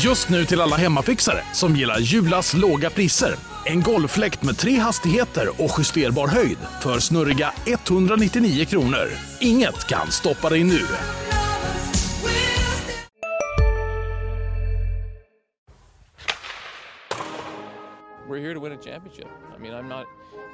Just nu till alla hemmafixare som gillar Julas låga priser. En golffläkt med tre hastigheter och justerbar höjd för snurriga 199 kronor. Inget kan stoppa dig nu. We're here to win a championship. I mean, I'm not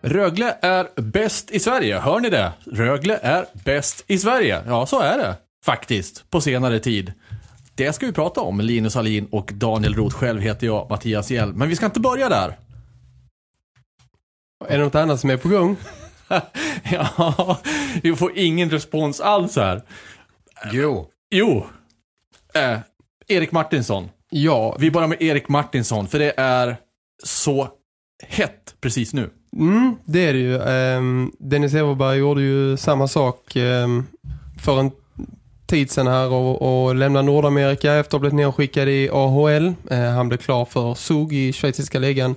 Rögle är bäst i Sverige. Hör ni det? Rögle är bäst i Sverige. Ja, så är det. Faktiskt. På senare tid. Det ska vi prata om. Linus Hallin och Daniel Roth. Själv heter jag Mattias Hjell. Men vi ska inte börja där. Är det något annat som är på gång? ja, vi får ingen respons alls här. Jo. Jo. Eh, Erik Martinsson. Ja. Vi börjar med Erik Martinsson, för det är så hett precis nu. Mm, det är det ju. Um, Dennis Everberg gjorde ju samma sak um, för en tid sedan här och, och lämnade Nordamerika efter att ha blivit nedskickad i AHL. Uh, ehm, han blev klar för SOG i schweiziska ligan.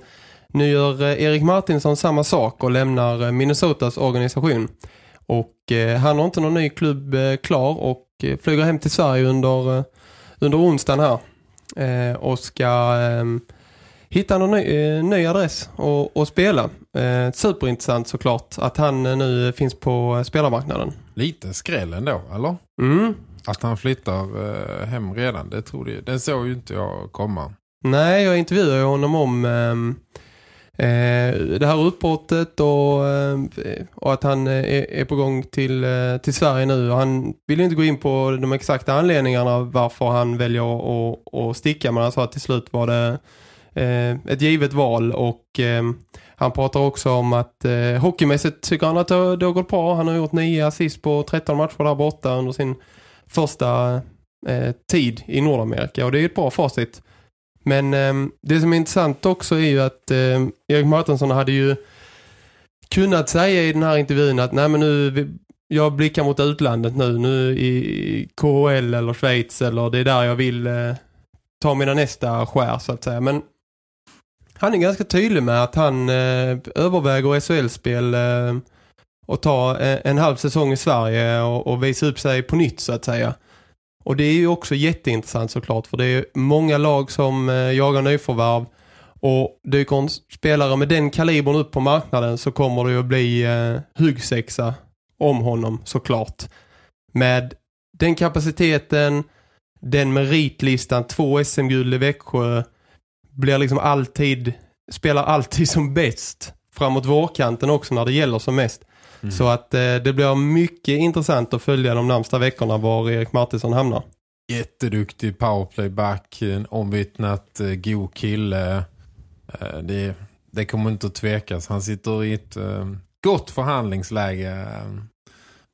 Nu gör uh, Erik Martinsson samma sak och lämnar uh, Minnesotas organisation. Och eh, han har inte någon ny klubb klar och flyger hem till Sverige under, under onsdagen här. och ska... Hitta någon ny, eh, ny adress och, och spela. Eh, superintressant såklart att han eh, nu finns på spelarmarknaden. Lite skräll ändå, eller? Mm. Att han flyttar eh, hem redan, det tror jag. Det såg ju inte jag komma. Nej, jag intervjuade honom om ehm, eh, det här uppbrottet och, eh, och att han är, är, på gång till, eh, till Sverige nu. Han vill inte gå in på de exakta anledningarna varför han väljer att, att sticka. Men han sa att till slut var det eh, Eh, ett givet val och eh, han pratar också om att eh, hockeymässigt tycker han att det, det har gått bra. Han har gjort nio assist på 13 matcher där borta under sin första eh, tid i Nordamerika och det är ett bra facit. Men eh, det som är intressant också är ju att eh, Erik Martinsson hade ju kunnat säga i den här intervjun att nej men nu jag blickar mot utlandet nu, nu i KHL eller Schweiz eller det är där jag vill eh, ta mina nästa skär så att säga. Men han är ganska tydlig med att han eh, överväger SHL-spel eh, och ta en, eh, en halv säsong i Sverige och, och visa upp sig på nytt så att säga. Och det är ju också jätteintressant såklart för det är många lag som eh, jagar nyförvärv och dyker en spelare med den kalibern upp på marknaden så kommer det ju att bli eh, huggsexa om honom såklart. Med den kapaciteten, den meritlistan, två SM-guld i Växjö blir liksom alltid, spelar alltid som bäst framåt vårkanten också när det gäller som mest. Mm. Så att eh, det blir mycket intressant att följa de närmsta veckorna var Erik Martinsson hamnar. Jätteduktig powerplayback, en omvittnat eh, god kille. Eh, det, det kommer inte att tvekas. Han sitter i ett eh, gott förhandlingsläge,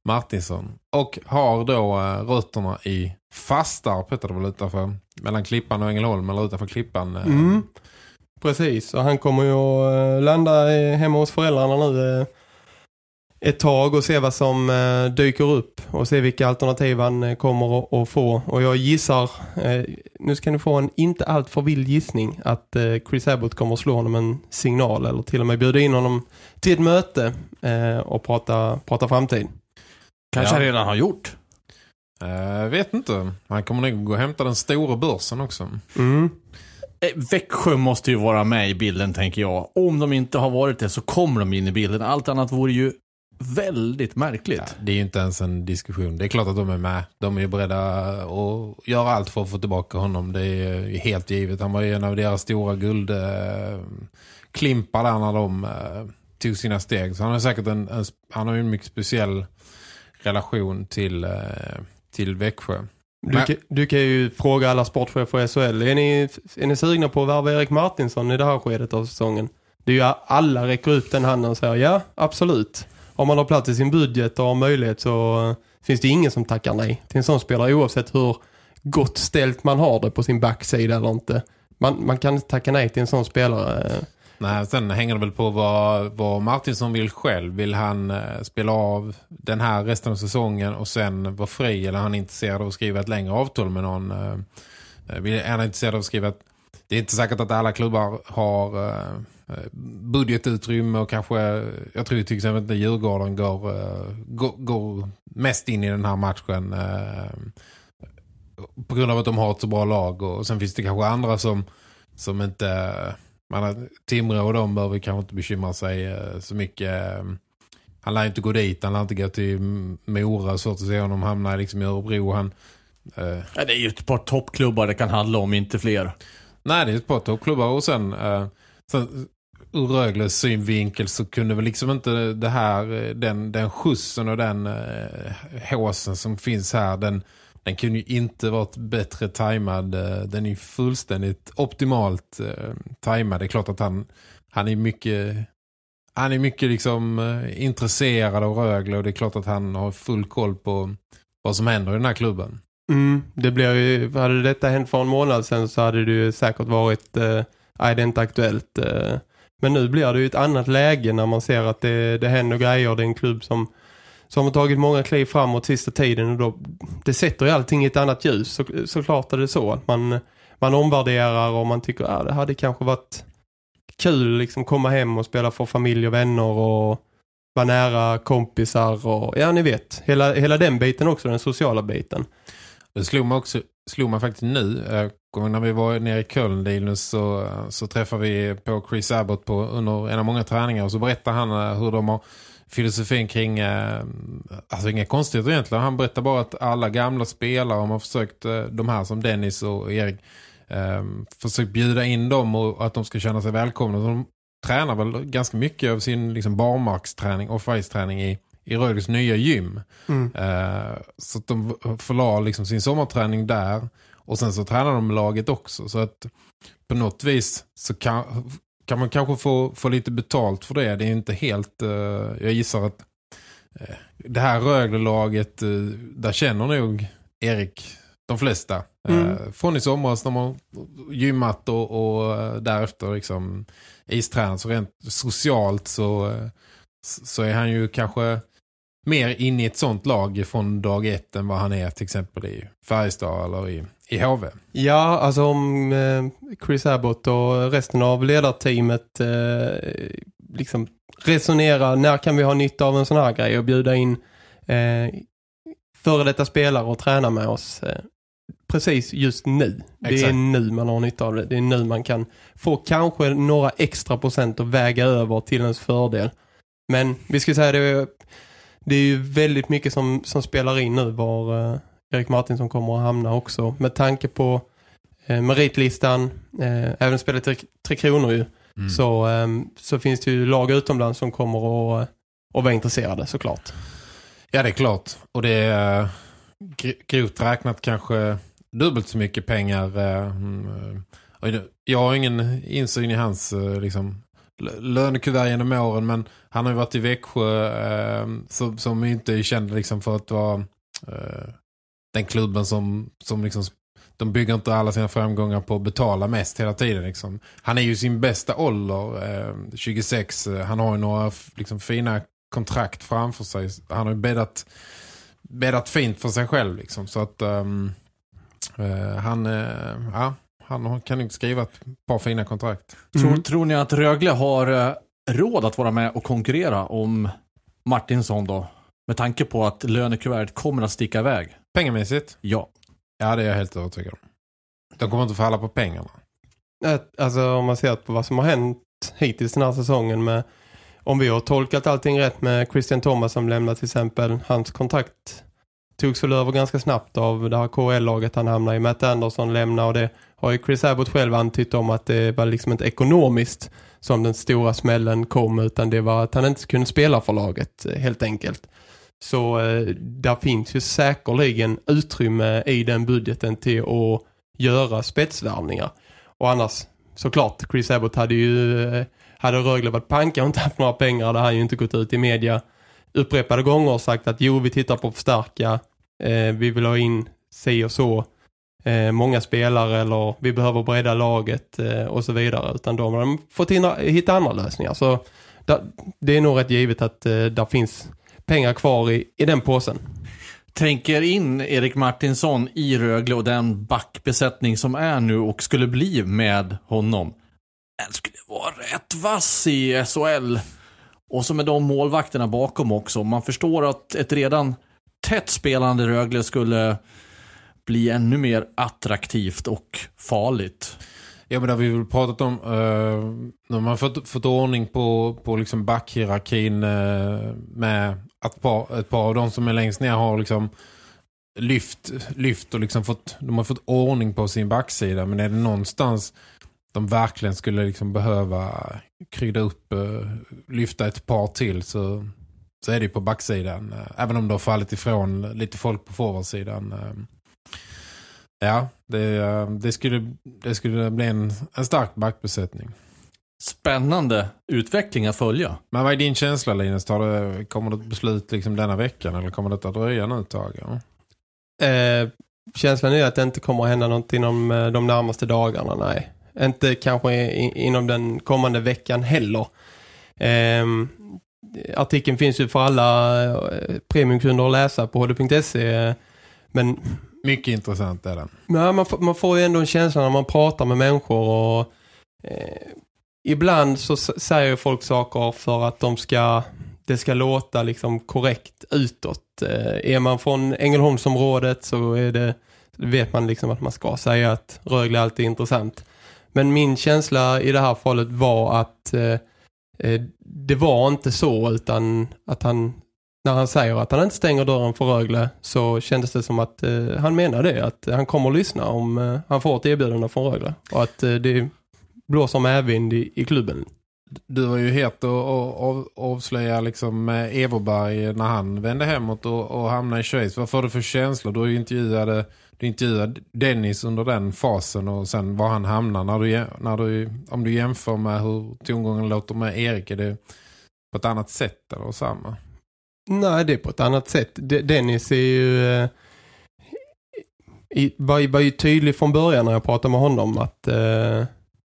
Martinsson. Och har då eh, rötterna i Fastarp heter det väl utanför mellan Klippan och Ängelholm eller utanför Klippan. Eh. Mm. Precis, och han kommer ju att eh, landa eh, hemma hos föräldrarna nu eh, ett tag och se vad som eh, dyker upp och se vilka alternativ han eh, kommer att få. Och jag gissar, nu ska ni få en inte allt för vild gissning, att Chris Abbott kommer att slå honom en signal eller till och med bjuda in honom till ett möte och prata, prata framtid. Kanske ja. redan har gjort. Uh, vet inte. Han kommer nog gå och hämta den stora börsen också. Mm. Eh, Växjö måste ju vara med i bilden tänker jag. Om de inte har varit det så kommer de in i bilden. Allt annat vore ju väldigt märkligt. Ja, det är ju inte ens en diskussion. Det är klart att de är med. De är ju beredda att göra allt för att få tillbaka honom. Det är helt givet. Han var ju en av deras stora guldklimpar där när de eh, tog sina steg. Så han har säkert en, en, han har ju en mycket speciell relation till till Växjö. Du, kan, du kan ju fråga alla sportchefer i SHL. Är ni, är ni sugna på att värva Erik Martinsson i det här skedet av säsongen? Det är ju alla räcker upp den handen och säger ja, absolut. Om man har plats i sin budget och har möjlighet så finns det ingen som tackar nej till en sån spelare oavsett hur gott ställt man har det på sin backsida eller inte. man, man kan tacka nej till en sån spelare. Nej, sen hänger det väl på vad, vad Martinsson vill själv. Vill han eh, spela av den här resten av säsongen och sen vara fri eller är han intresserad av att skriva ett längre avtal med någon? Eh, eh vill, är han intresserad av att skriva ett... Det är inte säkert att alla klubbar har eh, eh, budgetutrymme och kanske, jag tror till exempel att Djurgården går, eh, går, går mest in i den här matchen eh, på grund av att de har ett så bra lag och sen finns det kanske andra som, som inte man, Timrå och de behöver kanske inte bekymra sig eh, så mycket. Han lär inte gå dit, han lär inte gå till Mora så att se honom hamna liksom i Örebro. Han, eh... ja, det är ju ett par toppklubbar det kan handla om, inte fler. Nej, det är ett par toppklubbar och sen, eh, sen ur Rögles synvinkel så kunde väl liksom inte det här, den, den skjutsen och den eh, håsen som finns här, den, den kunde ju inte varit bättre tajmad. Eh, den är ju fullständigt optimalt eh, tajmad. Det är klart att han, han är mycket han är mycket liksom eh, intresserad av Rögle och det är klart att han har full koll på vad som händer i den här klubben. Mm, det blir ju, hade detta hänt för en månad sedan så hade det ju säkert varit eh, det är inte aktuellt. Eh, men nu blir det ju ett annat läge när man ser att det, det händer grejer. Det är en klubb som, så har man tagit många kliv framåt sista tiden. Och då, det sätter ju allting i ett annat ljus. Så, såklart är det så att man, man omvärderar och man tycker att ah, det hade kanske varit kul liksom komma hem och spela för familj och vänner och vara nära kompisar och ja ni vet, hela, hela den biten också, den sociala biten. Det slog mig också slog mig faktiskt nu. Eh, när vi var nere i Köln Linus, så, så träffade vi på Chris Abbott på, under en av många träningar och så berättade han eh, hur de har filosofin kring eh, alltså inga konstigheter egentligen. Han berättar bara att alla gamla spelare har försökt, de här som Dennis och Erik eh, försökt bjuda in dem och att de ska känna sig välkomna. Så de tränar väl ganska mycket av sin liksom, barmarksträning och ice-träning i i Rögles nya gym. Mm. Uh, så att de förlar liksom sin sommarträning där. Och sen så tränar de laget också. Så att på något vis så kan, kan man kanske få, få lite betalt för det. Det är inte helt... Uh, jag gissar att uh, det här Rögle-laget, där känner nog Erik de flesta. Mm. från i somras när man gymmat och, och därefter liksom istränat. Så rent socialt så, så är han ju kanske mer in i ett sånt lag från dag ett än vad han är till exempel i Färjestad eller i, i HV. Ja, alltså om eh, Chris Abbott och resten av ledarteamet eh, liksom resonerar när kan vi ha nytta av en sån här grej och bjuda in eh, före detta spelare och träna med oss eh, precis just nu. Det Exakt. är nu man har nytta av det. Det är nu man kan få kanske några extra procent att väga över till ens fördel. Men vi ska säga det det är ju väldigt mycket som, som spelar in nu var eh, Erik Martinsson kommer att hamna också. Med tanke på eh, meritlistan, eh, även spelet tre, tre kronor ju, mm. så, eh, så finns det ju lag utomlands som kommer att, att vara intresserade såklart. Ja, det är klart. Och det är eh, grovt räknat kanske dubbelt så mycket pengar. Eh, mm, jag har ingen insyn i hans liksom, lönekuvert genom åren men han har ju varit i Växjö eh, som, som inte är känd liksom för att vara eh, den klubben som, som liksom de bygger inte alla sina framgångar på att betala mest hela tiden. Liksom. Han är ju sin bästa ålder, ehm, eh, 26. Han har ju några liksom, fina kontrakt framför sig. Han har ju bäddat, bäddat fint för sig själv. Liksom. Så att um, han, eh, ja, han kan inte skriva ett par fina kontrakt. Mm. Tror, tror ni att Rögle har eh, råd att vara med och konkurrera om Martinsson då? Med tanke på att lönekuvertet kommer att sticka iväg. Pengamässigt? Ja. Ja, det är jag helt övertygad om. De kommer inte falla på pengarna. Alltså om man ser på vad som har hänt hittills den här säsongen med om vi har tolkat allting rätt med Christian Thomas som lämnar till exempel hans kontrakt togs väl över ganska snabbt av det här KL-laget han hamnade i. Matt Anderson lämnade och det har ju Chris Abbott själv antytt om att det var liksom inte ekonomiskt som den stora smällen kom utan det var att han inte kunde spela för laget eh, helt enkelt. Så eh, där finns ju säkerligen utrymme i den budgeten till att göra spetsvärvningar. Och annars, såklart, Chris Abbott hade ju eh, hade Rögle varit panka och inte haft några pengar hade han ju inte gått ut i media upprepade gånger och sagt att jo, vi tittar på att förstärka. Eh, vi vill ha in sig och så eh, många spelare eller vi behöver bredda laget eh, och så vidare. Utan de har fått hinna, hitta andra lösningar. Så där, det är nog rätt givet att eh, där finns pengar kvar i, i den påsen. Tänker in Erik Martinsson i Rögle och den backbesättning som är nu och skulle bli med honom. Den skulle vara rätt vass i SHL. Och så med de målvakterna bakom också. Man förstår att ett redan tätt spelande Rögle skulle bli ännu mer attraktivt och farligt. Ja men det har vi väl pratat om uh, när man fått, fått ordning på, på liksom backhierarkin uh, med att par, ett par av de som är längst ner har liksom lyft, lyft och liksom fått, de har fått ordning på sin backsida men är det någonstans de verkligen skulle liksom behöva krydda upp, uh, lyfta ett par till så, så är det på backsidan. Eh, även om det har fallit ifrån lite folk på forwardsidan. Ja, det, det, skulle, det skulle bli en, en stark backbesättning. Spännande utveckling att följa. Men vad är din känsla Linus? Tar det, kommer det ett beslut liksom denna veckan eller kommer det att dröja nu ett tag? Ja? Eh, känslan är att det inte kommer att hända något inom eh, de närmaste dagarna, nej. Inte kanske inom den kommande veckan heller. Eh, artikeln finns ju för alla eh, premiumkunder att läsa på hd.se men mycket intressant är den. Men man, får, man får ju ändå en känsla när man pratar med människor och eh, ibland så säger folk saker för att de ska det ska låta liksom korrekt utåt. Eh, är man från Ängelholmsområdet så är det, vet man liksom att man ska säga att Rögle alltid är intressant. Men min känsla i det här fallet var att eh, eh det var inte så utan att han när han säger att han inte stänger dörren för Rögle så kändes det som att eh, han menar det. Att han kommer att lyssna om eh, han får ett erbjudande från Rögle. Och att eh, det blåser medvind i, i klubben. Du var ju het att avslöja liksom eh, Everberg när han vände hemåt och, och hamnade i Schweiz. Vad får du för känslor? Du intervjuade, du intervjuade Dennis under den fasen och sen var han hamnar. När du, när du, om du jämför med hur tongången låter med Erik, är det på ett annat sätt eller samma? Nej, det är på ett annat sätt. Dennis är ju... Eh, var, var ju tydlig från början när jag pratade med honom att eh,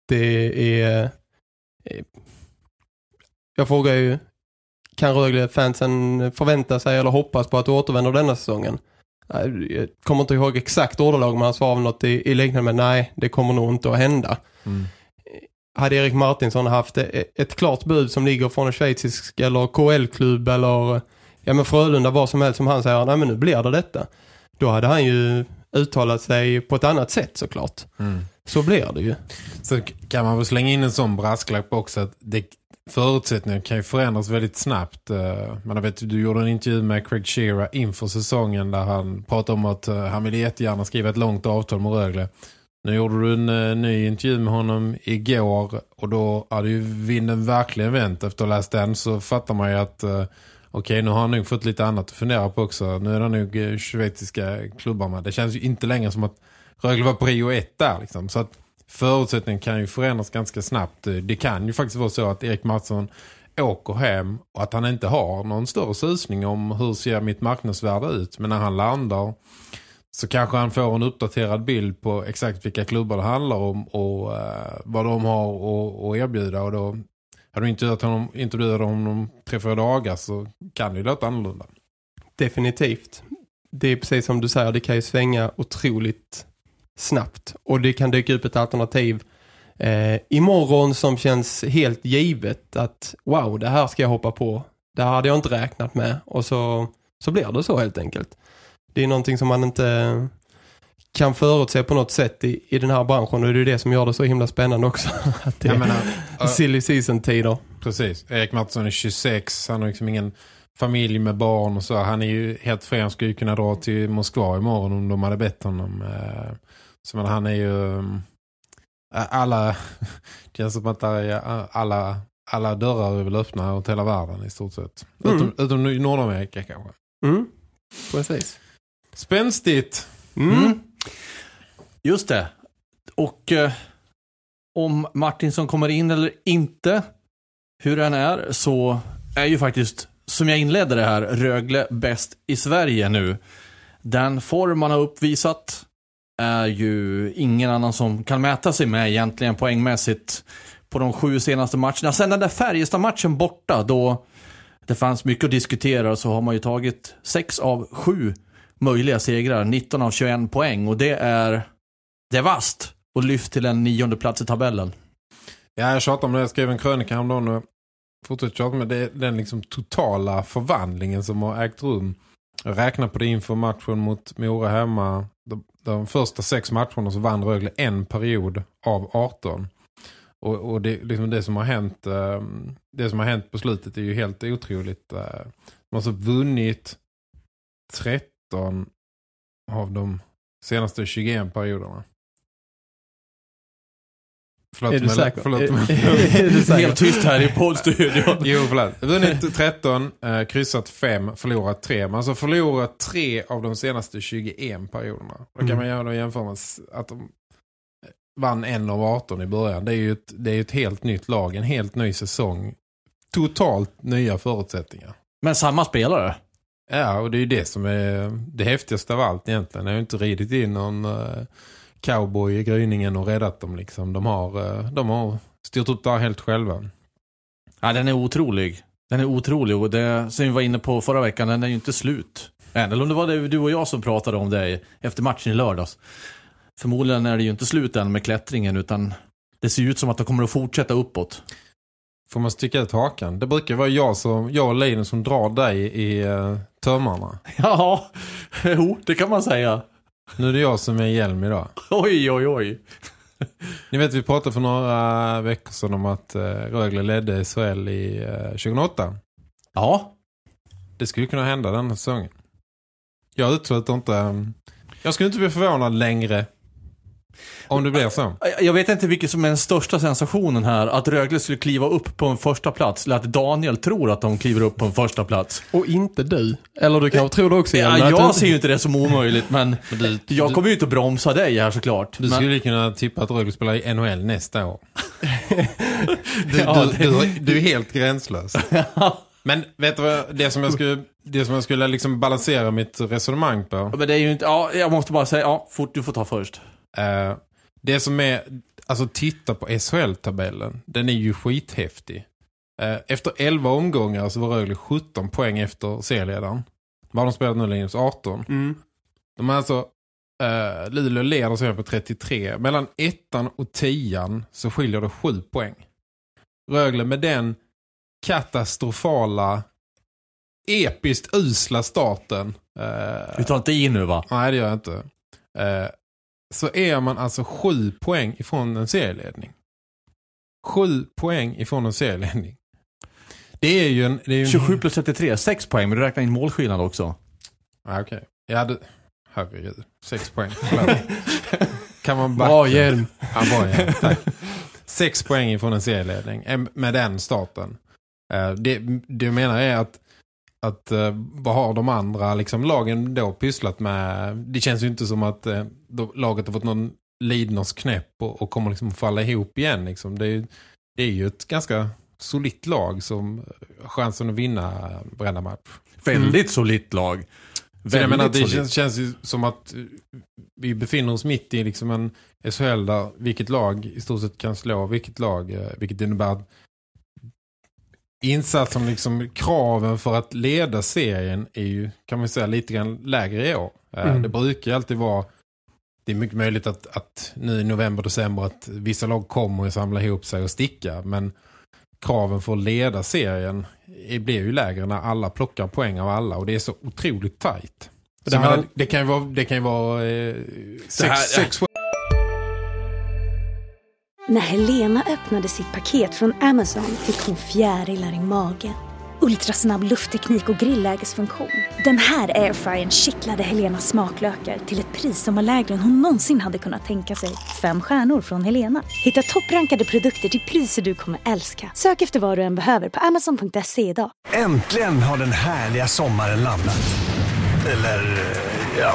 det är... Eh, jag frågar ju, kan Rögle-fansen förvänta sig eller hoppas på att du återvänder denna säsongen? Jag kommer inte ihåg exakt ordalag men han svarade något i, i liknande med nej, det kommer nog inte att hända. Mm. Hade Erik Martinsson haft ett, ett klart bud som ligger från en schweizisk eller KL-klubb eller ja men Frölunda vad som helst som han säger, nej men nu blir det detta. Då hade han ju uttalat sig på ett annat sätt såklart. Mm. Så blir det ju. Så kan man väl slänga in en sån brasklapp också att det, förutsättningarna kan ju förändras väldigt snabbt. Eh, man vet, du gjorde en intervju med Craig Shearer inför säsongen där han pratade om att eh, han ville jättegärna skriva ett långt avtal med Rögle. Nu gjorde du en uh, ny intervju med honom igår och då hade ju vinden verkligen vänt efter att ha läst den så fattar man ju att Okej, nu har han nog fått lite annat att fundera på också. Nu är det nog eh, schweiziska klubbarna. Det känns ju inte längre som att Rögle var prio ett där. Liksom. Så att förutsättningen kan ju förändras ganska snabbt. Eh, det kan ju faktiskt vara så att Erik Mattsson åker hem och att han inte har någon större susning om hur ser mitt marknadsvärde ut. Men när han landar så kanske han får en uppdaterad bild på exakt vilka klubbar det handlar om och uh, vad de har att erbjuda. Och då hade du intervjuat honom, intervjuade honom tre, fyra dagar så kan det ju låta annorlunda. Definitivt. Det är precis som du säger, det kan ju svänga otroligt snabbt. Och det kan dyka upp ett alternativ eh, imorgon som känns helt givet att wow, det här ska jag hoppa på. Det här hade jag inte räknat med. Och så, så blir det så helt enkelt. Det är någonting som man inte kan förutse på något sätt i, i den här branschen och det är det som gör det så himla spännande också. att det menar, är silly season-tider. Precis. Erik Mattsson är 26, han har liksom ingen familj med barn och så. Han är ju helt fri, han skulle ju kunna dra till Moskva imorgon om de hade bett honom. Eh, så men han är ju eh, alla det känns som att alla, alla dörrar är väl öppna åt hela världen i stort sett. Mm. Utom, utom i Nordamerika kanske. Mm. Precis. Spänstigt. Mm. Just det. Och eh, om Martinsson kommer in eller inte, hur den är, så är ju faktiskt, som jag inledde det här, Rögle bäst i Sverige nu. Den form man har uppvisat, är ju ingen annan som kan mäta sig med egentligen poängmässigt på de sju senaste matcherna. Sen den där Färjestad-matchen borta då det fanns mycket att diskutera så har man ju tagit sex av sju möjliga segrar, 19 av 21 poäng och det är, det är vast och lyft till en nionde plats i tabellen. Ja, jag tjatar om det. Jag skrev en krönika häromdagen och fortsätter tjata om det. Den liksom totala förvandlingen som har ägt rum. Jag räknar på det inför matchen mot Mora hemma. De, de första sex matcherna så vann Rögle en period av 18. Och, och det, liksom det, som har hänt, eh, det som har hänt på slutet är ju helt otroligt. Eh, de har så vunnit 13 av de senaste 21 perioderna. Förlåt, Är du säker? Förlåt, Är- är du säker? Helt tyst här i poddstudion. Jo, förlåt. Vunnit 13, eh, kryssat 5, förlorat 3. Man alltså förlorat 3 av de senaste 21 perioderna. Då kan Mm. man göra då jämförelse att de vann en av 18 i början. Det är ju ett, det är ju ett helt nytt lag, en helt ny säsong. Totalt nya förutsättningar. Men samma spelare. Ja, och det är ju det som är det häftigaste av allt egentligen. Jag har ju inte ridit in någon eh, cowboy i gryningen och räddat dem liksom. De har, eh, de har styrt upp det här helt själva. Ja, den är otrolig. Den är otrolig och det som vi var inne på förra veckan, den är ju inte slut. Än. Eller om det var det du och jag som pratade om det efter matchen i lördags. Förmodligen är det ju inte slut än med klättringen utan det ser ut som att de kommer att fortsätta uppåt. Får man sticka ut hakan? Det brukar vara jag, som, jag och Linus som drar dig i uh, tömmarna. Ja, jo, det kan man säga. Nu är det jag som är hjälm idag. Oj, oj, oj. Ni vet, vi pratade för några veckor sedan om att uh, Rögle ledde SHL i uh, 2008. Ja, Det skulle kunna hända den säsongen. Jag utesluter inte... um, jag skulle inte bli förvånad längre om det blir så. jag vet inte vilket som är den största sensationen här. Att Rögle skulle kliva upp på en första plats. Eller att Daniel tror att de kliver upp på en första plats. Och inte du. Eller du kanske tror det också. Ja, jag du- ser ju inte det som omöjligt, men du- jag kommer ju inte att bromsa dig här såklart. Du Men- skulle kunna tippa att Rögle spelar i NHL nästa år. Du, Ja, du, det- du, du är helt gränslös. Men vet du vad, det som jag skulle, det som jag skulle liksom balansera mitt resonemang på. Men det är ju inte, ja, jag måste bara säga, ja, fort, du får ta först. Eh, det som är, alltså titta på SHL-tabellen. Den är ju skithäftig. Eh, efter 11 omgångar så var Rögle 17 poäng efter serieledaren. Vad de spelat nu Linus? 18. Mm. De är alltså, eh, Luleå leder serien på 33. Mellan ettan och tian så skiljer det 7 poäng. Rögle med den katastrofala, episkt usla starten. Du tar inte i nu va? Nej, det gör jag inte. Så är man alltså sju poäng ifrån en serieledning. Sju poäng ifrån en serieledning. Det är ju en... Det är ju en 27 plus 33, 6 poäng, men du räknar in målskillnad också. Ah, Okej. Ja, det... Herregud. Sex poäng. Förlåt. kan man backa? Bra hjälm. Ja, bra hjälm. Tack. Sex poäng ifrån en serieledning med den starten. Eh, Det, det jag menar är att att eh, vad har de andra liksom, lagen då pysslat med? Det känns ju inte som att eh, då, laget har fått någon lidnors knäpp och, och kommer liksom falla ihop igen. Liksom. Det, är, ju- det är ju ett ganska solitt lag som har chansen att vinna varenda match. Väldigt solitt lag. Så jag menar, det solitt. känns, känns ju som att eh, vi befinner oss mitt i liksom en SHL där vilket lag i stort sett kan slå vilket lag, eh, vilket innebär att insatsen, liksom kraven för att leda serien är ju, kan man säga, lite grann lägre i år. Eh, Mm. Det brukar ju alltid vara, det är mycket möjligt att, att nu i november, december att vissa lag kommer att samla ihop sig och sticka, men kraven för att leda serien blir ju lägre när alla plockar poäng av alla och det är så otroligt tajt. Det här- menar, det kan ju vara, det kan ju vara eh, sex, här- sex när Helena öppnade sitt paket från Amazon fick hon fjärilar i magen. Ultrasnabb luftteknik och grillägesfunktion. Den här airfryern kittlade Helenas smaklökar till ett pris som var lägre än hon någonsin hade kunnat tänka sig. Fem stjärnor från Helena. Hitta topprankade produkter till priser du kommer älska. Sök efter vad du än behöver på amazon.se idag. Äntligen har den härliga sommaren landat. Eller, eh, ja.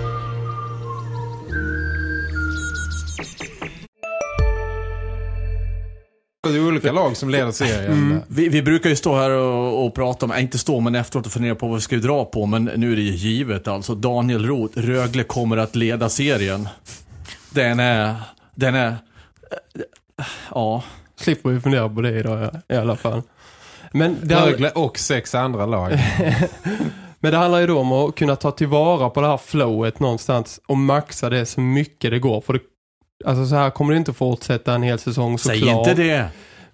Olika lag som leder serien. Vi, vi brukar ju stå här och, och prata om, äh, inte stå men efteråt och fundera på vad vi ska dra på. Men nu är det ju givet alltså. Daniel Roth, Rögle kommer att leda serien. Den är, den är, äh, ja. Slipper vi fundera på det idag ja, i alla fall. Men det, Rögle och sex andra lag. men det handlar ju då om att kunna ta tillvara på det här flowet någonstans och maxa det så mycket det går. För det, alltså så här kommer det inte fortsätta en hel säsong såklart. Säg inte det.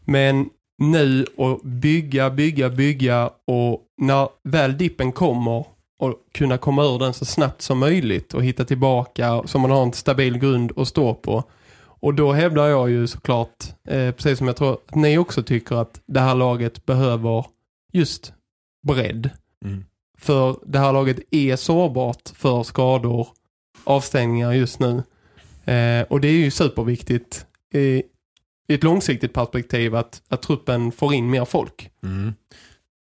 Men nu och bygga, bygga, bygga och när väl dippen kommer och kunna komma ur den så snabbt som möjligt och hitta tillbaka så man har en stabil grund att stå på. Och då hävdar jag ju såklart, eh, precis som jag tror att ni också tycker att det här laget behöver just bredd. Mm. För det här laget är sårbart för skador, avstängningar just nu. Eh, och det är ju superviktigt i, i ett långsiktigt perspektiv att, att truppen får in mer folk. Mm.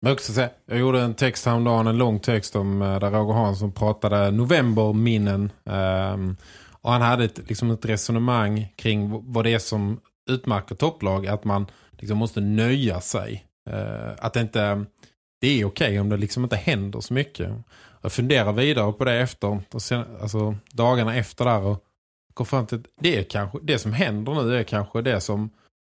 Men också säga, jag gjorde en text häromdagen, en lång text om eh, där Roger Hansson pratade novemberminnen. Um, och han hade ett, liksom ett resonemang kring vad det är som utmärker topplag. Att man liksom måste nöja sig. Uh, att det inte det är okej om det liksom inte händer så mycket. Jag funderar vidare på det efter, och sen, alltså dagarna efter där och kom fram till att det, är kanske, det som händer nu är kanske det som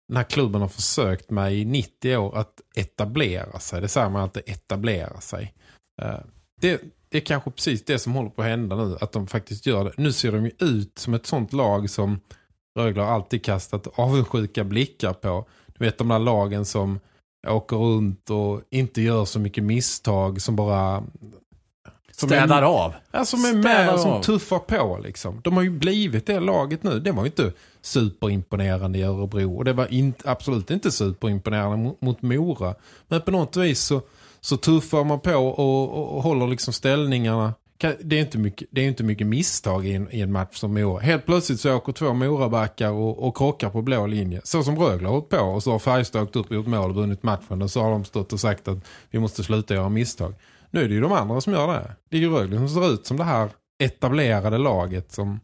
den här klubben har försökt med i 90 år att etablera sig. Det säger man alltid, etablera sig. Eh, det, det är kanske precis det som håller på att hända nu, att de faktiskt gör det. Nu ser de ju ut som ett sånt lag som Rögle har alltid kastat avundsjuka blickar på. Du vet de där lagen som åker runt och inte gör så mycket misstag som bara... Som är- Städar av. Ja, som är med och som tuffar på liksom. De har ju blivit det laget nu. Det var ju inte superimponerande i Örebro. Och det var in, absolut inte superimponerande mot, mot Mora. Men på något vis så, så tuffar man på och, och, och håller liksom ställningarna. Det är inte mycket, det är inte mycket misstag i en, i en match som Mora. Helt plötsligt så åker två Morabackar och, och krockar på blå linje. Så som Rögle har hållit på. Och så har Färjestad åkt upp och gjort mål och vunnit matchen. Och så har de stått och sagt att vi måste sluta göra misstag. Nu är det ju de andra som gör det. Det är ju Rögle som ser ut som det här etablerade laget som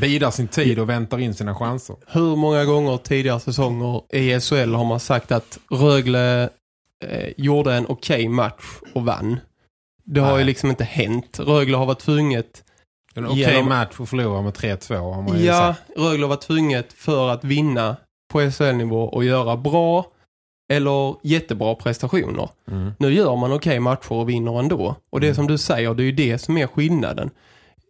bidar sin tid och väntar in sina chanser. Hur många gånger tidigare säsonger i SHL har man sagt att Rögle eh, gjorde en okej match och vann? Det har Nej. ju liksom inte hänt. Rögle har varit tvunget En okej Genom- match och förlora med 3-2 har man ju Ja, sagt. Rögle var tvunget för att vinna på SHL-nivå och göra bra eller jättebra prestationer. Mm. Nu gör man okej matcher och vinner ändå. Och det som du säger, det är ju det som är skillnaden.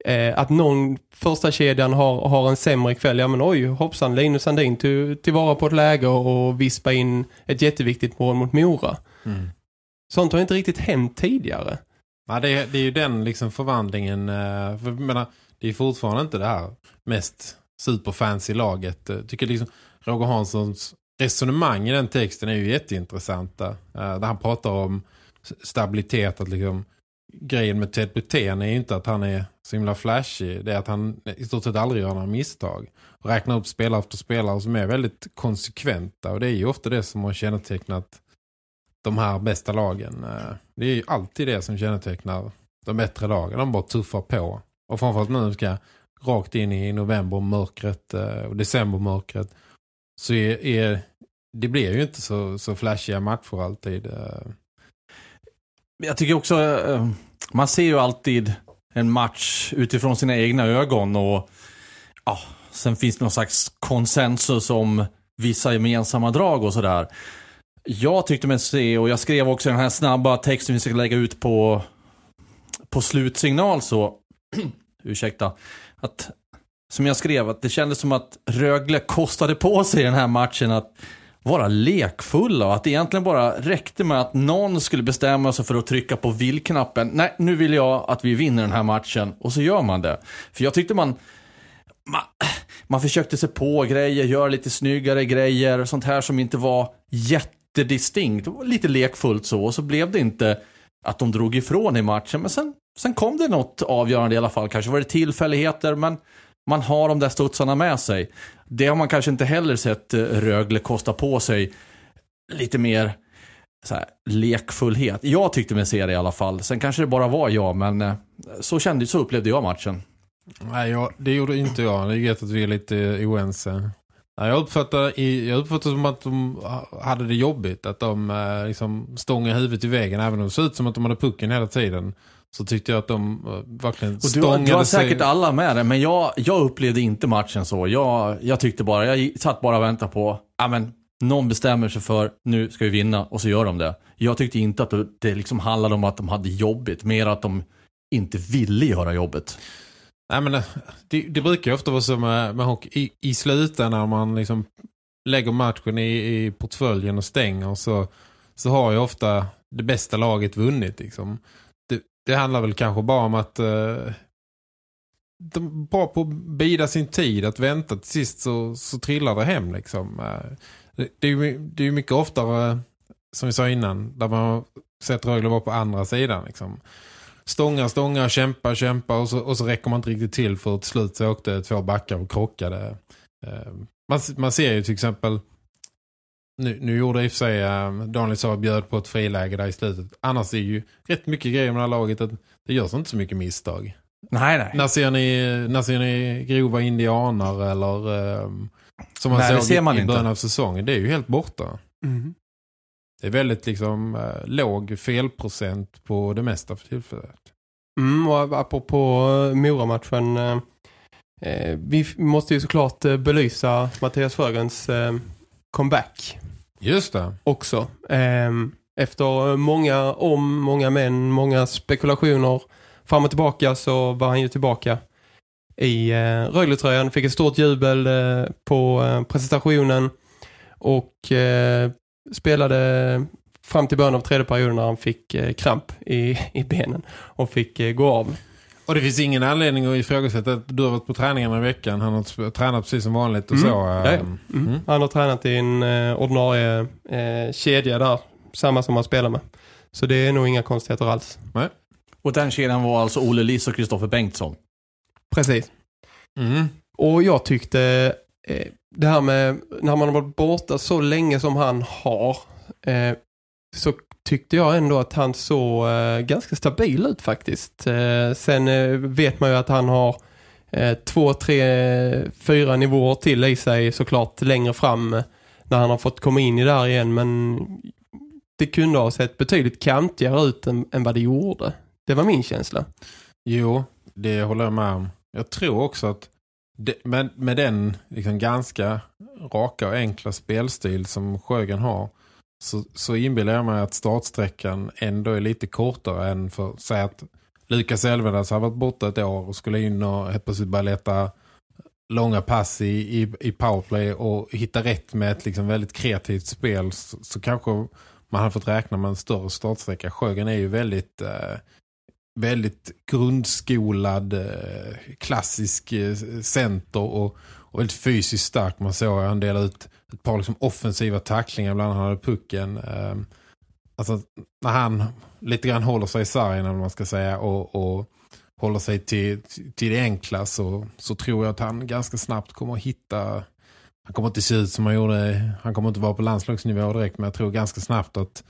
Eh, att någon första kedjan har, har en sämre kväll, ja men oj, hoppsan, Linus Sandin till, tillvara på ett läge och vispa in ett jätteviktigt mål mot Mora. Mm. Sånt har inte riktigt hänt tidigare. Ja, det, är, det är ju den liksom förvandlingen. eh, För, menar, det är fortfarande inte det här mest superfancy laget. Jag tycker liksom Roger Hanssons resonemang i den texten är ju jätteintressanta. Eh, där han pratar om stabilitet. Att liksom, grejen med Ted Brithén är ju inte att han är så himla flashig. Det är att han i stort sett aldrig gör några misstag. Och räknar upp spelare efter spelare som är väldigt konsekventa. Och det är ju ofta det som har kännetecknat de här bästa lagen. Eh, det är ju alltid det som kännetecknar de bättre lagen. De bara tuffar på. Och framförallt nu ska jag rakt in i novembermörkret eh, och decembermörkret så är, är det blir ju inte så, så flashiga matcher alltid. Eh. Jag tycker också, eh, man ser ju alltid en match utifrån sina egna ögon och ja, sen finns det någon slags konsensus om vissa gemensamma drag och sådär. Jag tyckte mig se, och jag skrev också den här snabba texten vi ska lägga ut på, på slutsignal så, ursäkta, att som jag skrev, att det kändes som att Rögle kostade på sig den här matchen att vara lekfulla och att det egentligen bara räckte med att någon skulle bestämma sig för att trycka på vill-knappen. Nej, nu vill jag att vi vinner den här matchen och så gör man det. För jag tyckte man, man, man försökte se på grejer, göra lite snyggare grejer, sånt här som inte var jättedistinkt, lite lekfullt så och så blev det inte att de drog ifrån i matchen men sen, sen kom det något avgörande i alla fall. Kanske var det tillfälligheter men man har de där studsarna med sig. Det har man kanske inte heller sett eh, Rögle kosta på sig lite mer så här, lekfullhet. Jag tyckte mig se det i alla fall. Sen kanske det bara var jag, men eh, så kände så upplevde jag matchen. Nej, jag, det gjorde inte jag. Det är gött att vi är lite oense. Jag uppfattar, jag uppfattar som att de hade det jobbigt. Att de eh, liksom stångade huvudet i väggen. Även om det såg ut som att de hade pucken hela tiden. Så tyckte jag att de eh, verkligen Och du, stångade du har sig. säkert alla med det, men jag, jag upplevde inte matchen så. Jag, jag tyckte bara, jag satt bara och väntade på, ja men någon bestämmer sig för, nu ska vi vinna, och så gör de det. Jag tyckte inte att det, det liksom handlade om att de hade jobbigt, mer att de inte ville göra jobbet. Nej, men det, det, det brukar ju ofta vara så med, med hockey. I, I slutändan när man liksom lägger matchen i, i portföljen och stänger så, så har ju ofta det bästa laget vunnit. Liksom. Det, handlar väl kanske bara om att eh, de är bra på att bida sin tid, att vänta till sist så, så trillar det hem. Liksom. Eh, det, det, är ju, det är mycket oftare, som vi sa innan, där man har sett Rögle vara på andra sidan. Liksom stånga, stånga, kämpa, kämpa och så, och så räcker man inte riktigt till för till slut så åkte två backar och krockade. Eh, man, man ser ju till exempel nu, nu gjorde i och för sig eh, Daniel sa bjöd på ett friläge där i slutet. Annars är ju rätt mycket grejer med det här laget att det görs inte så mycket misstag. Nej, nej. När ser ni, när ser ni grova indianer eller eh, som man Nej, såg ser man i inte. början av säsongen? Det är ju helt borta. Mm. Det är väldigt liksom eh, låg felprocent på det mesta för tillfället. Mm, och apropå eh, Mora-matchen. eh, vi måste ju såklart belysa Mattias Sjögrens eh, comeback Just det. också. Ehm, efter många om, många män, många spekulationer fram och tillbaka så var han ju tillbaka i eh, Rögletröjan. Fick ett stort jubel eh, på eh, presentationen och spelade fram till början av tredje perioden när han fick kramp i, i benen och fick gå av. Och det finns ingen anledning att ifrågasätta att du har varit på träningarna i veckan. Han har tränat precis som vanligt och Mm. så. Ja, ja. ehm, Mm. mm. Han har tränat i en eh, ordinarie eh, kedja där. Samma som han spelar med. Så det är nog inga konstigheter alls. Och den kedjan var alltså Olle Liss och Kristoffer Bengtsson. Precis. Mm. Och jag tyckte eh, det här med när man har varit borta så länge som han har eh, så tyckte jag ändå att han såg eh, ganska stabil ut faktiskt. Eh, sen eh, vet man ju att han har eh, två, tre, fyra nivåer till i sig såklart längre fram eh, när han har fått komma in i där igen men det kunde ha sett betydligt kantigare ut än, än vad det gjorde. Det var min känsla. Jo, det håller jag med om. Jag tror också att det, med, med den liksom ganska raka och enkla spelstil som Sjögren har så, så inbillar jag mig att startsträckan ändå är lite kortare än för säg att Lukas Elvedas har varit borta ett år och skulle in och helt plötsligt börja leta långa pass i, i, i powerplay och hitta rätt med ett liksom väldigt kreativt spel så, så kanske man har fått räkna med en större startsträcka. Sjögren är ju väldigt eh, väldigt grundskolad eh, klassisk eh, center och, och väldigt fysiskt stark. Man såg han dela ut ett par liksom offensiva tacklingar bland han hade pucken. Ehm, alltså när han lite grann håller sig i sargen eller vad man ska säga och, och håller sig till, till det enkla så, så tror jag att han ganska snabbt kommer att hitta han kommer inte se ut som han gjorde han kommer inte vara på landslagsnivå direkt men jag tror ganska snabbt att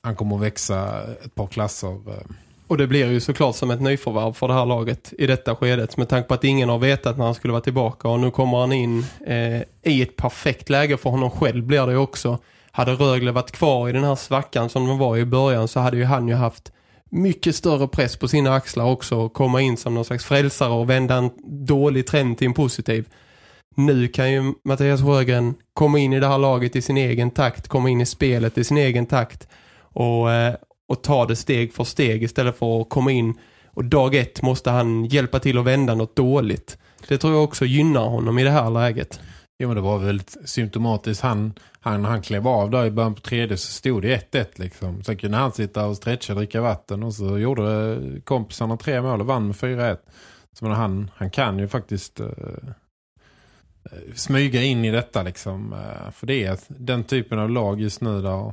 han, kommer att växa ett par klasser ehm, och det blir ju såklart som ett nyförvärv för det här laget i detta skedet. Med tanke på att ingen har vetat när han skulle vara tillbaka. Och nu kommer han in eh, i ett perfekt läge för honom själv blir det ju också. Hade Rögle varit kvar i den här svackan som de var i början så hade ju han ju haft mycket större press på sina axlar också. Och komma in som någon slags frälsare och vända en dålig trend till en positiv. Nu kan ju Mattias Sjögren komma in i det här laget i sin egen takt. Komma in i spelet i sin egen takt. Och, eh, och ta det steg för steg istället för att komma in och dag ett måste han hjälpa till att vända något dåligt. Det tror jag också gynnar honom i det här läget. Jo men det var väldigt symptomatiskt. Han, han, han klev av där i början på tredje så stod det 1-1 liksom. Sen kunde han sitta och stretcha och dricka vatten och så gjorde kompisarna tre mål och vann med 4-1. Så men han, han kan ju faktiskt uh, smyga in i detta liksom. Uh, för det är den typen av lag just nu där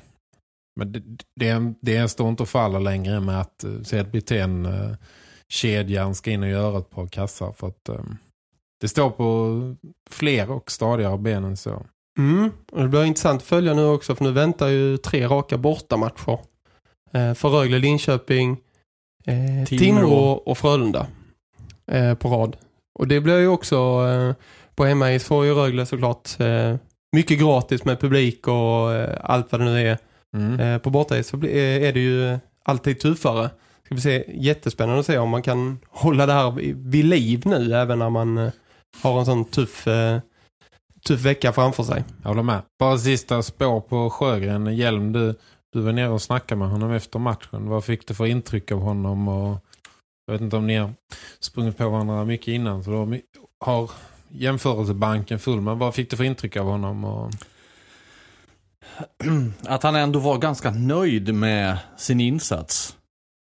men det, det, det står inte och faller längre med att se att Britten uh, kedjan ska in och göra ett par kassar för att um, det står på fler och stadigare ben än så. Mm. Och det blir intressant att följa nu också för nu väntar ju tre raka bortamatcher. Eh, för Rögle, Linköping, eh, Timrå. Och Frölunda eh, på rad. Och det blir ju också eh, på hemmais får ju Rögle såklart eh, mycket gratis med publik och eh, allt vad det nu är. Mm. Eh, på bortais så eh, är det ju alltid tuffare. Ska vi se, jättespännande att se om man kan hålla det här vid- liv nu även när man eh, har en sån tuff, tuff vecka framför sig. Jag håller med. Bara sista spår på Sjögren. Hjelm, du, du var nere och snackade med honom efter matchen. Vad fick du för intryck av honom? Och jag vet inte om ni har sprungit på varandra mycket innan. Så my- har jämförelsebanken full. Men vad fick du för intryck av honom? Och att han ändå var ganska nöjd med sin insats.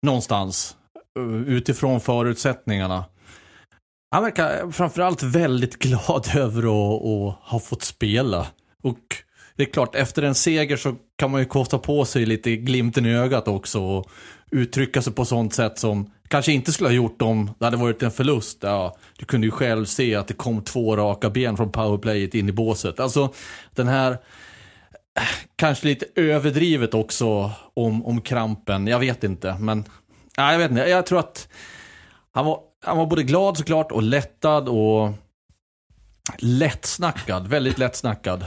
Någonstans. Eh, utifrån förutsättningarna. Han verkar framförallt väldigt glad över att, att ha fått spela. Och det är klart, efter en seger så kan man ju kosta på sig lite glimten i ögat också. Och uttrycka sig på sånt sätt som kanske inte skulle ha gjort om det hade varit en förlust. Ja, du kunde ju själv se att det kom två raka ben från powerplayet in i båset. Alltså den här kanske lite överdrivet också om, om krampen. Jag vet inte, men nej, jag vet inte. Jag tror att han var, han var både glad såklart och lättad och lättsnackad. Väldigt lättsnackad.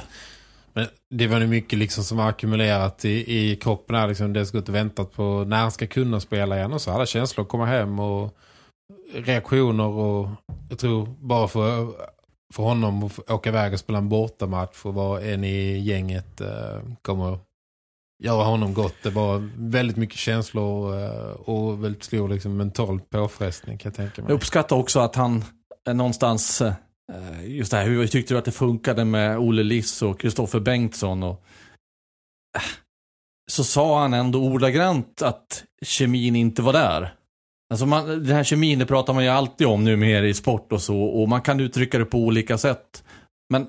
Men det var nog mycket liksom som har ackumulerat i, i kroppen. Här, liksom, det skulle inte väntat på när han ska kunna spela igen. Och så alla känslor komma hem och reaktioner. Och jag tror bara för, för honom att åka iväg och spela en bortamatch och vara en i gänget eh, kommer göra honom gott. Det var väldigt mycket känslor eh, och väldigt stor liksom, mental påfrestning kan jag tänka mig. Jag uppskattar också att han eh, någonstans, eh, just det här, hur tyckte du att det funkade med Olle Liss och Kristoffer Bengtsson och eh, så sa han ändå ordagrant att kemin inte var där. Alltså man, den här kemin det pratar man ju alltid om nu mer i sport och så och man kan uttrycka det på olika sätt. Men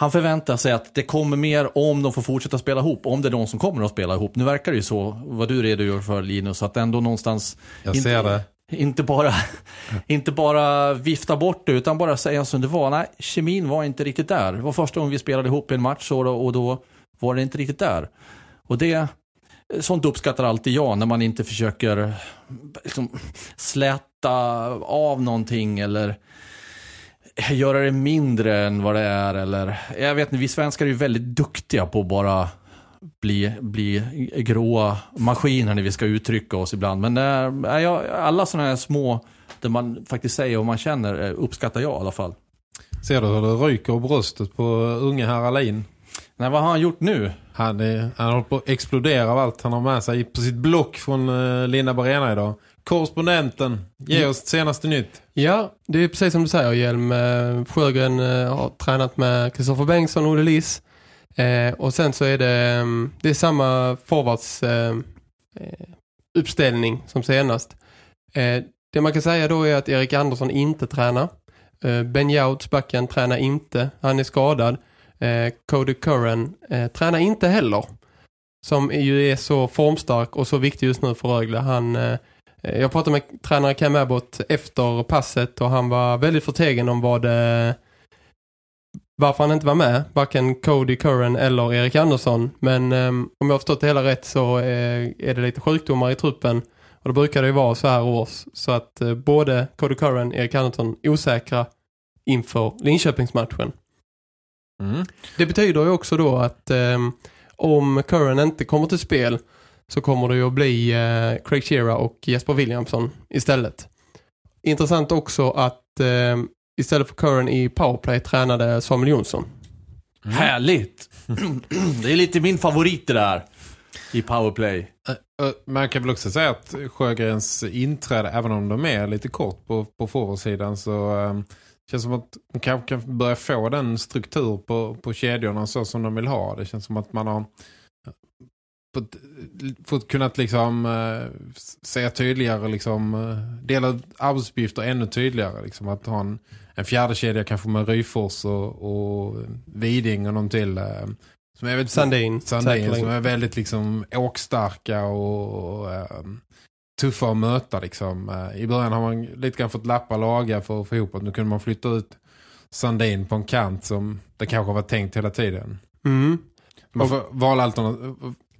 han förväntar sig att det kommer mer om de får fortsätta spela ihop, om det är de som kommer att spela ihop. Nu verkar det ju så, vad du redogör för Linus, att ändå någonstans Jag inte- ser det. inte bara, inte bara vifta bort det, utan bara säga som det var. Nej, kemin var inte riktigt där. Det var första gången vi spelade ihop i en match och då, och då var det inte riktigt där. Och det, sånt uppskattar alltid jag, när man inte försöker liksom, släta av någonting eller göra det mindre än vad det är. Eller, jag vet inte, vi svenskar är ju väldigt duktiga på att bara bli, bli gråa maskiner när vi ska uttrycka oss ibland. Men äh, jag, alla sådana här små, där man faktiskt säger vad man känner, eh, uppskattar jag i alla fall. Ser du hur det ryker bröstet på unge herr Alin? Nej, vad har han gjort nu? Han, är, han håller på att explodera av allt han har med sig på sitt block från uh, Linda Barena idag. Korrespondenten, ge oss senaste nytt. Ja, det är precis som du säger Hjelm. Eh, Sjögren eh, har tränat med Kristoffer Bengtsson och Olle Liss. Eh, och sen så är det, mm, det är samma forwards eh, eh, uppställning som senast. Eh, det man kan säga då är att Erik Andersson inte tränar. Eh, ben Jouts backen tränar inte. Han är skadad. Eh, Cody Curran eh, tränar inte heller. Som ju är så formstark och så viktig just nu för Rögle. Han... Eh, jag pratade med tränare Cam Abbott efter passet och han var väldigt förtegen om vad det, varför han inte var med. Varken Cody Curran eller Erik Andersson. Men eh, om jag har förstått det hela rätt så eh, är det lite sjukdomar i truppen. Och då brukar det ju vara så här års. Så att eh, både Cody Curran och Erik Andersson osäkra inför Linköpingsmatchen. Mm. Det betyder ju också då att eh, om Curran inte kommer till spel så kommer det ju att bli eh, Craig Shearer och Jesper Williamson istället. Intressant också att eh, istället för Curran i powerplay tränade Samuel Jonsson. Härligt! det är lite min favorit det där. I powerplay. Uh, Man kan väl också säga att Sjögrens inträde, även om de är lite kort på, på forwardsidan så um, känns som att de kanske kan börja få den struktur på, på kedjorna så som de vill ha. Det känns som att man har fått, fått kunnat liksom uh, säga tydligare liksom, uh, dela arbetsuppgifter ännu tydligare. Liksom, att ha en, en fjärde kedja kanske med Ryfors och, och Viding och någon till uh, som är väldigt, Sandin. Sandin som är väldigt liksom åkstarka och, och tuffa att möta liksom. Eh, I början har man lite grann fått lappa laga för att få ihop att nu kunde man flytta ut Sandin på en kant som det kanske var tänkt hela tiden. Mm. Man får valalternativ,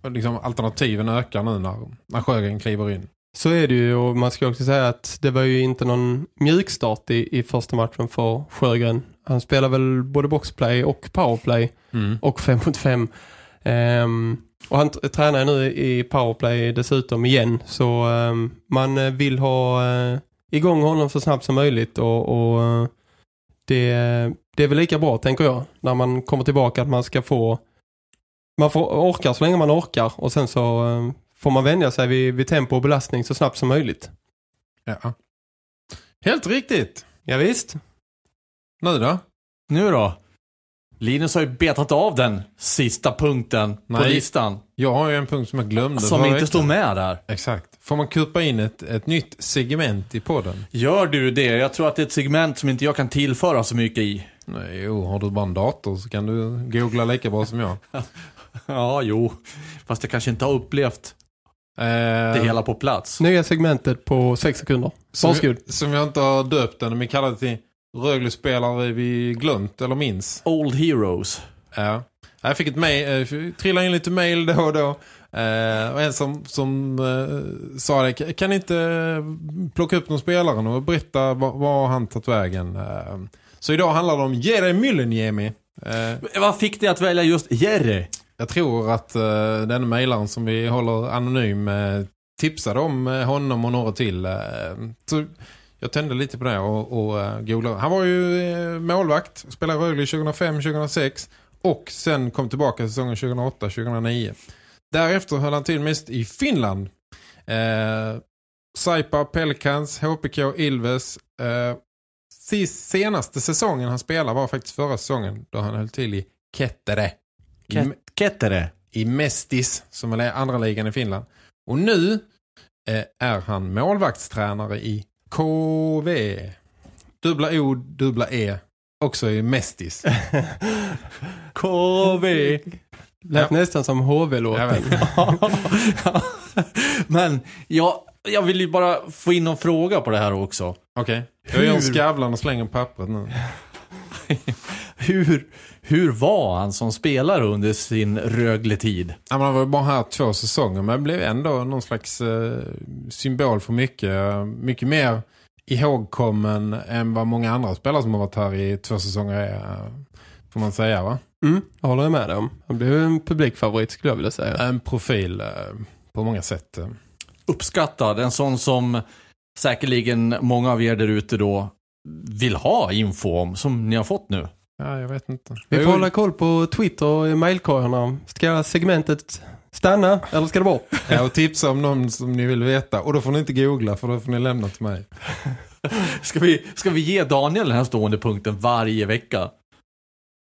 liksom, alternativen ökar nu när, när Sjögren kliver in. Så är det ju och man ska också säga att det var ju inte någon mjukstart i, i första matchen för Sjögren. Han spelar väl både boxplay och powerplay Mm. och 5 mot 5. Ehm, och han tränar nu i powerplay dessutom igen. Så ehm, man eh, vill ha eh, igång honom så snabbt som möjligt. Och, och eh, det, det är väl lika bra tänker jag. När man kommer tillbaka att man ska få man får orka så länge man orkar. Och sen så eh, får man vänja sig vid, vid tempo och belastning så snabbt som möjligt. Ja. Helt riktigt. Ja, visst. Nu då? Nu då? Linus har ju betat av den sista punkten på Nej. listan. Jag har ju en punkt som jag glömde. Som inte står med där. Exakt. Får man kupa in ett, ett nytt segment i podden? Gör du det? Jag tror att det är ett segment som inte jag kan tillföra så mycket i. Nej, jo, har du bara en dator så kan du googla lika bra som jag. Ja, jo. Fast jag kanske inte har upplevt Eh, det hela på plats. Nya segmentet på 6 sekunder. som, Varsågod. som jag inte har döpt den, men vi kallar det till Rögle-spelare vi glömt eller minns. Old Heroes. Ja. Jag fick ett mail, eh, trillade in lite mail då och då. Eh, och en som, som eh, sa det, "Kan- kan ni inte eh, plocka upp någon spelare och berätta vad, vad han tagit vägen? Eh, så idag handlar det om Jere Myllyniemi. Eh, Vad fick dig att välja just Jerry? jag tror att eh, den mejlaren som vi håller anonym eh, tipsade om eh, honom och några till. Så jag tände lite på det och, och eh, googlade. Han var ju eh, målvakt, spelade Rögle 2005-2006 och sen kom tillbaka säsongen 2008-2009. Därefter höll han till mest i Finland. Eh, Saipa, Pelicans, HPK, Ilves. Eh, sist, senaste säsongen han spelade var faktiskt förra säsongen då han höll till i Kettere. Ket- Kettere. i Mestis som är andra ligan i Finland. Och nu eh, är han målvaktstränare i KV. Dubbla O, dubbla E. Också i Mestis. KV. Lät Ja. nästan som HV-låten. Men jag, jag vill ju bara få in någon fråga på det här också. Okej. Jag gör en skavlan och slänger pappret nu. Hur, hur var han som spelare under sin Rögle-tid? Ja, Han var bara här två säsonger men blev ändå någon slags eh, symbol för mycket. Mycket mer ihågkommen än vad många andra spelare som har varit här i två säsonger är. eh, Får man säga va? Mm, jag håller med dig om. Han blev en publikfavorit skulle jag vilja säga. En profil eh, på många sätt. Uppskattad, en sån som säkerligen många av er där ute då vill ha info om, som ni har fått nu. Ja, jag vet inte. Vi får hålla koll på Twitter och i mailkorgarna. Ska segmentet stanna eller ska det bort? Ja, och tipsa om någon som ni vill veta. Och då får ni inte googla för då får ni lämna till mig. Ska vi, ska vi ge Daniel den här stående punkten varje vecka?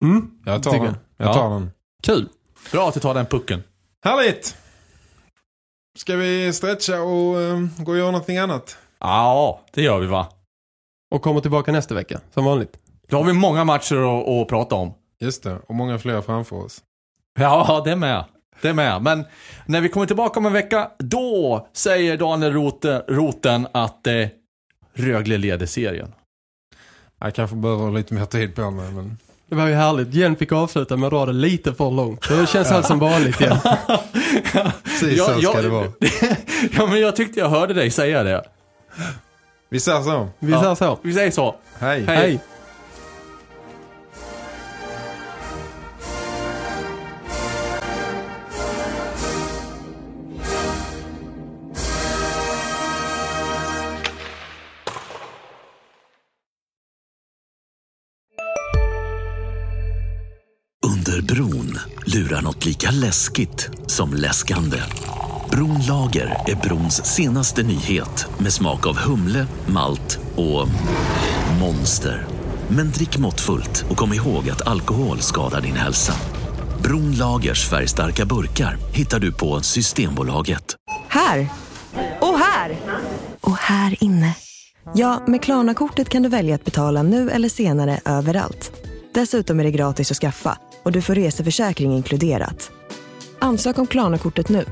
Mm, Jag tar den. jag. Tar Ja. den. kul. Bra att du tar den pucken. Härligt! Ska vi stretcha och eh, gå och göra någonting annat? Ja, det gör vi va? Och kommer tillbaka nästa vecka, som vanligt. Då har vi många matcher att, att prata om. Just det, och många fler framför oss. Ja, det med. Det med. Men när vi kommer tillbaka om en vecka, då säger Daniel Roten, Roten att eh, Rögle leder serien. Jag kanske behöver lite mer tid på mig, men... Det var ju härligt. Jen fick avsluta med att dra det lite för långt. Det känns allt som vanligt igen. Precis så ska det vara. ja, men jag tyckte jag hörde dig säga det. Vi säger så. Vi Ja. säger så. Vi säger så. Hej. Hej. Hej. Under bron lurar något lika läskigt som läskande. Bronlager är brons senaste nyhet med smak av humle, malt och monster. Men drick måttfullt och kom ihåg att alkohol skadar din hälsa. Bronlagers färgstarka burkar hittar du på Systembolaget. Här! Och här! Och här inne. Ja, med Klarna-kortet kan du välja att betala nu eller senare överallt. Dessutom är det gratis att skaffa och du får reseförsäkring inkluderat. Ansök om Klarna-kortet nu.